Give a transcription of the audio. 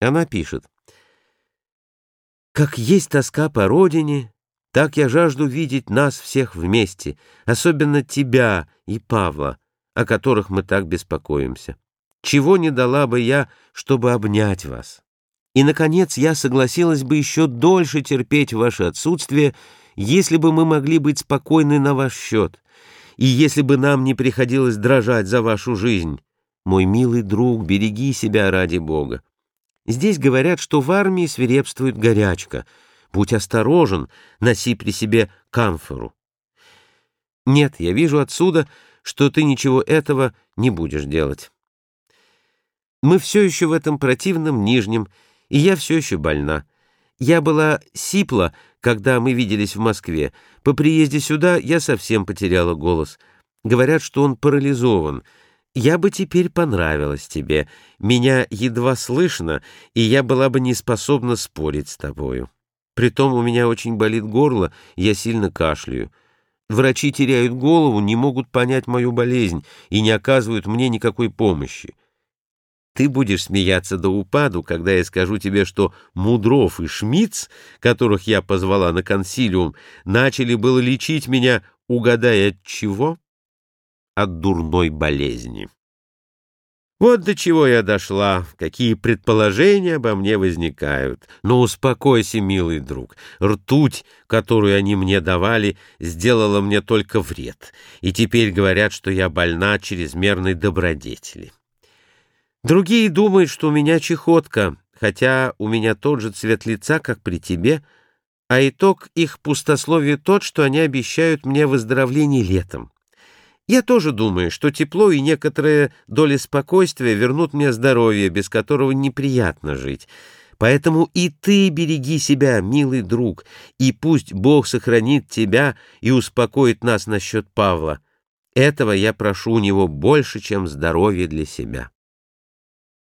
Она пишет. «Как есть тоска по родине, так я жажду видеть нас всех вместе, особенно тебя и Павла, о которых мы так беспокоимся. Чего не дала бы я, чтобы обнять вас? И, наконец, я согласилась бы еще дольше терпеть ваше отсутствие, если бы мы могли быть спокойны на ваш счет, и если бы нам не приходилось дрожать за вашу жизнь. Мой милый друг, береги себя ради Бога. Здесь говорят, что в армии свирепствует горячка. Будь осторожен, носи при себе камфору. Нет, я вижу отсюда, что ты ничего этого не будешь делать. Мы все еще в этом противном нижнем, и я все еще больна. Я была сипла, когда мы виделись в Москве. По приезде сюда я совсем потеряла голос. Говорят, что он парализован. Я бы теперь понравилась тебе. Меня едва слышно, и я была бы не способна спорить с тобою. Притом у меня очень болит горло, я сильно кашляю. Врачи теряют голову, не могут понять мою болезнь и не оказывают мне никакой помощи. Ты будешь смеяться до упаду, когда я скажу тебе, что Мудров и Шмидц, которых я позвала на консилиум, начали было лечить меня, угадай от чего? От дурной болезни. Вот до чего я дошла, какие предположения обо мне возникают. Но успокойся, милый друг. Ртуть, которую они мне давали, сделала мне только вред. И теперь говорят, что я больна чрезмерной добродетели. Другие думают, что у меня чехотка, хотя у меня тот же цвет лица, как при тебе, а итог их пустословия тот, что они обещают мне выздоровление летом. Я тоже думаю, что тепло и некоторая доля спокойствия вернут мне здоровье, без которого неприятно жить. Поэтому и ты береги себя, милый друг, и пусть Бог сохранит тебя и успокоит нас насчет Павла. Этого я прошу у него больше, чем здоровье для себя.